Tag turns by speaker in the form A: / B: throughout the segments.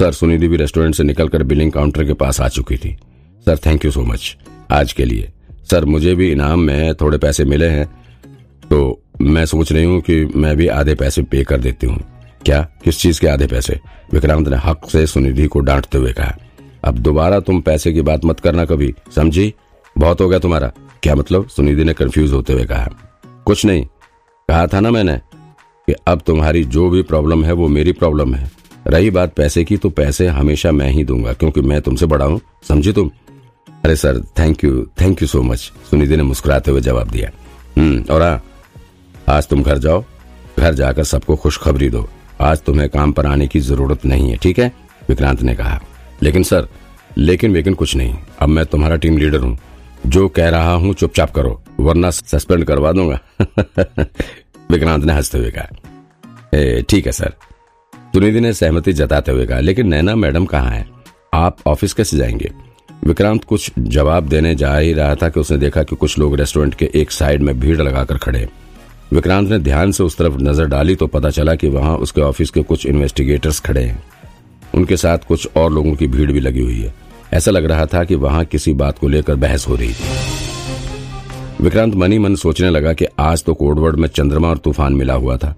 A: Sir Sunidhi भी restaurant से निकलकर बिलिंग काउंटर के पास आ चुकी थी। Sir thank you so much आज के लिए। सर, मुझे भी इनाम में थोड़े पैसे मिले हैं तो मैं सोच रही हूँ कि मैं भी आधे पैसे पे कर देती हूँ। क्या? किस चीज़ के आधे पैसे? विक्रांत ने हक से सुनिधि को डांटते हुए कहा। अब दोबारा तुम पैसे की बात मत करना कभी, समझी? बहुत हो गया तुम्हारा। क्या मतलब? सुनिधि ने कंफ्यूज होते हुए कहा। कुछ नहीं। कहा था ना मैंने कि अब तुम्हारी जो भी प्रॉब्लम है, वो मेरी प्रॉब्लम है। रही बात पैसे की तो पैसे हमेशा मैं ही दूँगा, क्योंकि मैं तुमसे बड़ा हूँ। समझी तुम? अरे sir thank you thank you so much Sunidhi ने मुस्कुराते हुए जवाब दिया। हम्म और हाँ आज तुम घर जाओ, घर जाकर सबको खुशखबरी दो। आज तुम्हें काम पर आने की ज़रूरत नहीं है, ठीक है? विक्रांत ने कहा। लेकिन सर, लेकिन वेकिन कुछ नहीं। अब मैं तुम्हारा टीम लीडर हूँ। जो कह रहा हूँ, चुपचाप करो, वरना सस्पेंड करवा दूँगा। विक्रांत ने हँसते हुए कहा। ठीक है, सर। सुनिधि ने सहमति जताते हुए कहा, लेकिन नैना मैडम कहाँ है? आप ऑफ़िस कैसे जाएँगे? विक्रांत कुछ जवाब देने जा ही रहा था कि उसने देखा कि कुछ लोग रेस्टोरेंट के एक साइड में भीड़ लगाकर खड़े। विक्रांत ने ध्यान से उस तरफ़ नज़र डाली तो पता चला कि वहाँ उसके ऑफ़िस के कुछ इन्वेस्टिगेटर्स खड़े हैं। उनके साथ कुछ और लोगों की भीड़ भी लगी हुई है। ऐसा लग रहा था कि वहाँ किसी बात को लेकर बहस हो रही थी। विक्रांत मनी मन सोचने लगा कि आज तो कोडवर्ड में चंद्रमा और तूफ़ान मिला हुआ था।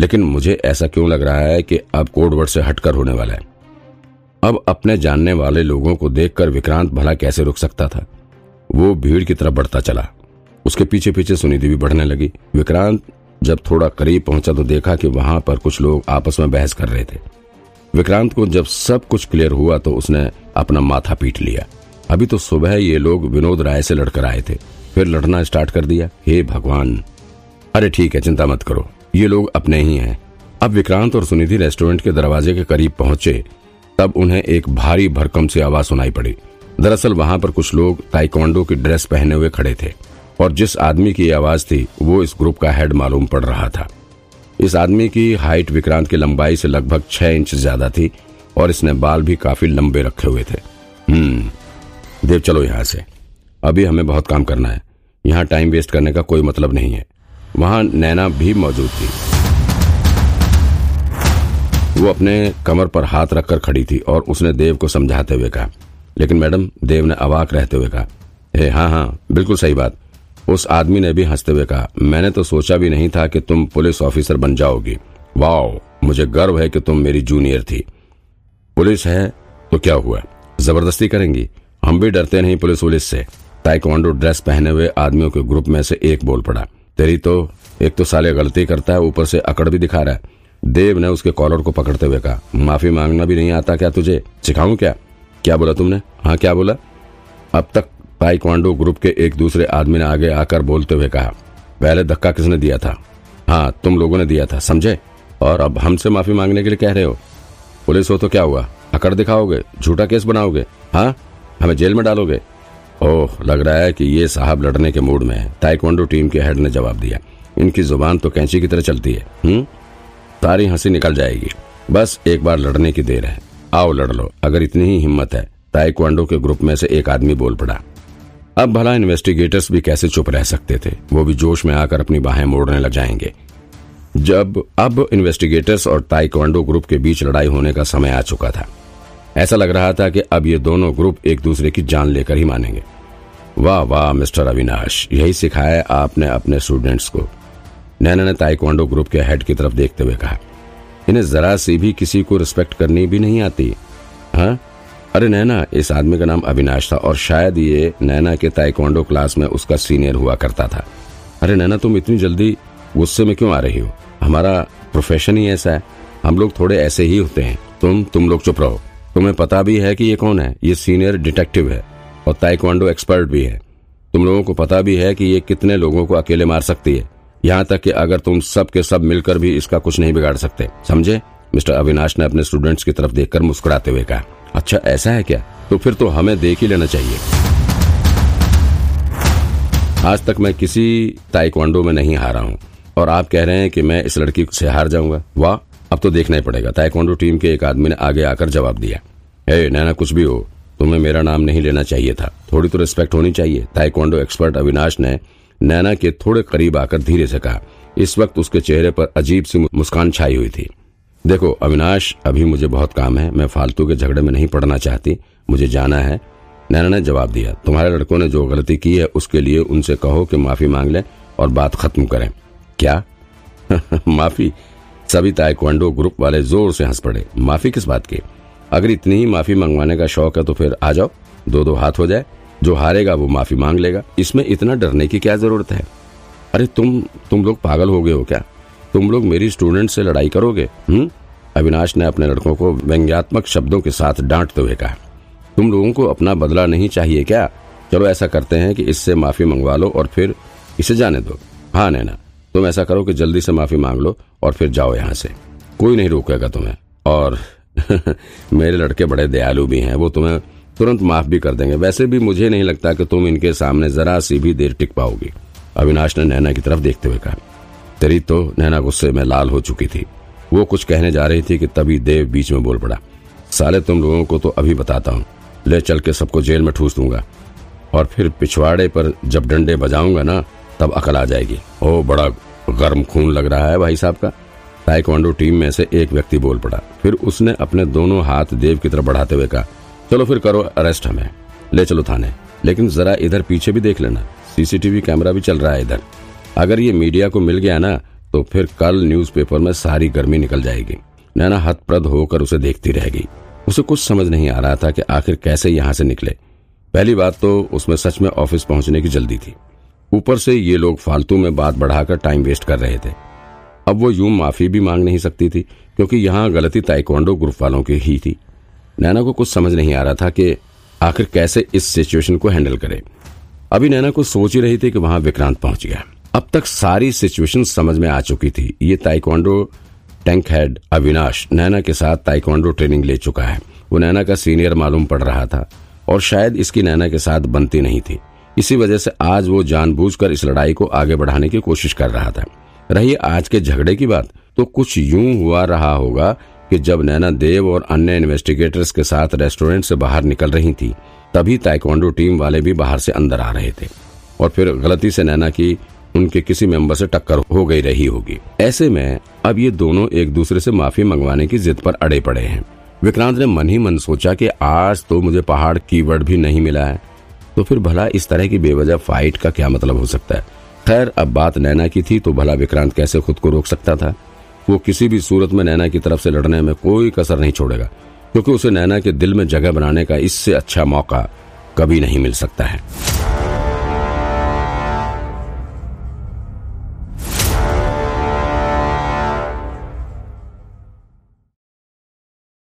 A: लेकिन मुझे ऐसा क्यों लग रहा है कि अब कोडवर्ड से हटकर होने वाला है? अब अपने जानने वाले लोगों को देखकर विक्रांत भला कैसे रुक सकता था? वो भीड़ की तरफ़ बढ़ता चला। उसके पीछे पीछे सुनिधि भी बढ़ने लगी। विक्रांत जब थोड़ा करीब पहुँचा तो देखा कि वहाँ पर कुछ लोग आपस में बहस कर रहे थे। विक्रांत को जब सब कुछ क्लियर हुआ तो उसने अपना माथा पीट लिया। अभी तो सुबह ये लोग विनोद राय से लड़कर आए थे। फिर लड़ना स्टार्ट कर दिया। हे भगवान! अरे ठीक है, चिंता मत करो। ये लोग अपने ही हैं। अब विक्रांत और सुनिधि रेस्टोरेंट के दरवाजे के करीब पहुँचे, तब उन्हें एक भारी भरकम से आवाज़ सुनाई पड़ी। दरअसल वहाँ पर कुछ लोग ताइक्वांडो की ड्रेस पहने हुए खड़े थे, और जिस आदमी की आवाज़ थी, वो इस ग्रुप का हेड मालूम पड़ रहा था। इस आदमी की हाइट विक्रांत की लंबाई से लगभग छह इंच ज़्यादा थी, और इसने बाल भी काफ़ी लंबे रखे हुए थे। हम्म देव चलो यहाँ से। अभी हमें बहुत काम करना है। यहाँ टाइम वेस्ट करने का कोई मतलब नहीं है। वहाँ नैना भी मौजूद थी। वो अपने कमर पर हाथ रखकर खड़ी थी और उसने देव को समझाते हुए कहा, लेकिन मैडम, देव ने अवाक रहते हुए कहा, हे हाँ हाँ बिल्कुल सही बात। उस आदमी ने भी हँसते हुए कहा, मैंने तो सोचा भी नहीं था कि तुम पुलिस ऑफिसर बन जाओगी। वाओ, मुझे गर्व है कि तुम मेरी जूनियर थी। पुलिस है तो क्या हुआ? ज़बरदस्ती करेंगी? हम भी डरते नहीं पुलिस पुलिस से। ताइक्वांडो ड्रेस पहने हुए आदमियों के ग्रुप में से एक बोल पड़ा। तेरी तो एक तो साले गलती करता है, ऊपर से अकड़ भी दिखा रहा है। देव ने उसके कॉलर को पकड़ते हुए कहा, माफ़ी मांगना भी नहीं आता क्या तुझे? सिखाऊं क्या? क्या बोला तुमने? हाँ क्या बोला? अब तक ताइक्वांडो ग्रुप के एक दूसरे आदमी ने आगे आकर बोलते हुए कहा, पहले धक्का किसने दिया था? हाँ तुम लोगों ने दिया था, समझे? और अब हमसे माफ़ी मांगने के लिए कह रहे हो? पुलिस हो तो क्या हुआ? अकड़ दिखाओगे? झूठा केस बनाओगे? हाँ? हमें जेल में डालोगे? ओह, लग रहा है कि ये साहब लड़ने के मूड में है। ताइक्वांडो टीम के हेड ने जवाब दिया। इनकी ज़ुबान तो कैंची की तरह चलती है। हम्म? सारी हँसी निकल जाएगी। बस एक बार लड़ने की देर है। आओ लड़ लो, अगर इतनी ही हिम्मत है। ताइक्वांडो के ग्रुप में से एक आदमी बोल पड़ा। अब भला इन्वेस्टिगेटर्स भी कैसे चुप रह सकते थे? वो भी जोश में आकर अपनी बाहें मोड़ने लग जाएँगे। जब, अब इन्वेस्टिगेटर्स और ताइक्वांडो ग्रुप के बीच लड़ाई होने का समय आ चुका था। ऐसा लग रहा था कि अब ये दोनों ग्रुप एक दूसरे की जान लेकर ही मानेंगे। वाह वाह, मिस्टर अविनाश, यही सिखाया आपने अपने स्टूडेंट्स को। नैना ने ताइक्वांडो ग्रुप के हेड की तरफ़ देखते हुए कहा, इन्हें जरा सी भी किसी को रिस्पेक्ट करनी भी नहीं आती हाँ? अरे नैना, इस आदमी का नाम अविनाश था और शायद ये नैना के ताइक्वांडो क्लास में उसका सीनियर हुआ करता था। अरे नैना, तुम इतनी जल्दी गुस्से में क्यों आ रही हो? हमारा प्रोफेशन ही ऐसा है। हम लोग थोड़े ऐसे ही होते हैं। तुम तुम लोग चुप रहो। तुम्हें पता भी है कि ये कौन है? ये सीनियर डिटेक्टिव है और ताइक्वांडो एक्सपर्ट भी है। तुम लोगों को पता भी है कि ये कितने लोगों को अकेले मार सकती है। यहाँ तक कि अगर तुम सब के सब मिलकर भी इसका कुछ नहीं बिगाड़ सकते। समझे? मिस्टर अविनाश ने अपने स्टूडेंट्स की तरफ़ देखकर मुस्कुराते हुए कहा अच्छा ऐसा है क्या? तो फिर तो हमें देख ही लेना चाहिए। आज तक मैं किसी ताइक्वांडो में नहीं हारा हूँ और आप कह रहे हैं कि मैं इस लड़की से हार जाऊँगा। वाह! अब तो देखना ही पड़ेगा। ताइक्वांडो टीम के एक आदमी ने आगे आकर जवाब दिया, हे, नैना, कुछ भी हो, तुम्हें मेरा नाम नहीं लेना चाहिए था। थोड़ी तो रिस्पेक्ट होनी चाहिए। ताइक्वांडो एक्सपर्ट अविनाश ने नैना के थोड़े करीब आकर धीरे से कहा। इस वक्त उसके चेहरे पर अजीब सी मुस्कान छाई हुई थी। देखो, अविनाश, अभी मुझे बहुत काम है। मैं फालतू के झगड़े में नहीं पड़ना चाहती। मुझे जाना है। नैना ने जवाब दिया, तुम्हारे लड़कों ने जो गलती की है, उसके लिए उनसे कहो कि माफ़ी मांग लें और बात खत्म करें। क्या? माफ़ी? सभी ताइक्वांडो ग्रुप वाले ज़ोर से हंस पड़े। माफ़ी किस बात की? अगर इतनी ही माफ़ी मंगवाने का शौक है तो फिर आ जाओ। दो दो हाथ हो जाए। जो हारेगा वो माफ़ी मांग लेगा। इसमें इतना डरने की क्या ज़रूरत है? अरे तुम तुम लोग पागल हो गए हो क्या? तुम लोग मेरी स्टूडेंट से लड़ाई करोगे हम्म? अविनाश ने अपने लड़कों को व्यंग्यात्मक शब्दों के साथ डांटते हुए कहा। तुम लोगों को अपना बदला नहीं चाहिए क्या? चलो ऐसा करते हैं कि इससे माफ़ी मंगवा लो और फिर इसे जाने दो। हाँ नैना। तुम ऐसा करो कि जल्दी से माफ़ी मांग लो और फिर जाओ यहाँ से। कोई नहीं रोकेगा तुम्हें। और मेरे लड़के बड़े दयालु भी हैं, वो तुम्हें तुरंत माफ़ भी कर देंगे। वैसे भी मुझे नहीं लगता कि तुम इनके सामने जरा सी भी देर टिक पाओगी। अविनाश ने नैना की तरफ़ देखते हुए कहा, तेरी तो नैना गुस्से में लाल हो चुकी थी। वो कुछ कहने जा रही थी कि तभी देव बीच में बोल पड़ा, साले, तुम लोगों को तो अभी बताता हूँ। ले चल के सबको जेल में ठूस दूँगा। और फिर पिछवाड़े पर जब डंडे बजाऊँगा ना तब अकल आ जाएगी। ओ, बड़ा गर्म खून लग रहा है भाई साहब का। ताइक्वांडो टीम में से एक व्यक्ति बोल पड़ा। फिर उसने अपने दोनों हाथ देव की तरफ़ बढ़ाते हुए कहा, चलो फिर करो, अरेस्ट हमें। ले चलो थाने। लेकिन जरा इधर पीछे भी देख लेना। सीसीटीवी कैमरा भी चल रहा है इधर। अगर ये मीडिया को मिल गया ना तो फिर कल न्यूज़पेपर में सारी गर्मी निकल जाएगी। नैना हतप्रद होकर उसे देखती रह गई उसे कुछ समझ नहीं आ रहा था कि आखिर कैसे यहाँ से निकले। पहली बात तो उसमें सच में ऑफ़िस पहुँचने की जल्दी थी। ऊपर से ये लोग फालतू में बात बढ़ाकर टाइम वेस्ट कर रहे थे। अब वो यूँ माफ़ी भी मांग नहीं सकती थी, क्योंकि यहाँ गलती ताइक्वांडो ग्रुप वालों की ही थी। नैना को कुछ समझ नहीं आ रहा था कि आखिर कैसे इस सिचुएशन को हैंडल करे। अभी नैना कुछ सोच ही रही थी कि वहाँ विक्रांत पहुँच गया। अब तक सारी सिचुएशन समझ में आ चुकी थी। ये taekwondo tank head Avinash Naina के साथ ताइक्वांडो ट्रेनिंग ले चुका है। वो नैना का सीनियर मालूम पड़ रहा था, और शायद इसकी नैना के साथ बनती नहीं थी। इसी वजह से आज वो जानबूझकर इस लड़ाई को आगे बढ़ाने की कोशिश कर रहा था। रही आज के झगड़े की बात। तो कुछ यूँ हुआ रहा होगा कि जब नैना देव और अन्य इन्वेस्टिगेटर्स के साथ रेस्टोरेंट से बाहर निकल रही थी, तभी ताइक्वांडो टीम वाले भी बाहर से अंदर आ रहे थे और फिर गलती से नैना की उनके किसी मेंबर से टक्कर हो गई रही होगी। ऐसे में अब ये दोनों एक दूसरे से माफ़ी मंगवाने की जिद पर अड़े पड़े हैं। विक्रांत ने मन ही मन सोचा कि आज तो मुझे पहाड़ कीवर्ड भी नहीं मिला है। तो फिर भला इस तरह की बेवजह फाइट का क्या मतलब हो सकता है? खैर, अब बात नैना की थी तो भला विक्रांत कैसे खुद को रोक सकता था? वो किसी भी सूरत में नैना की तरफ़ से लड़ने में कोई कसर नहीं छोड़ेगा, क्योंकि उसे नैना के दिल में जगह बनाने का इससे अच्छा मौका कभी नहीं मिल सकता है।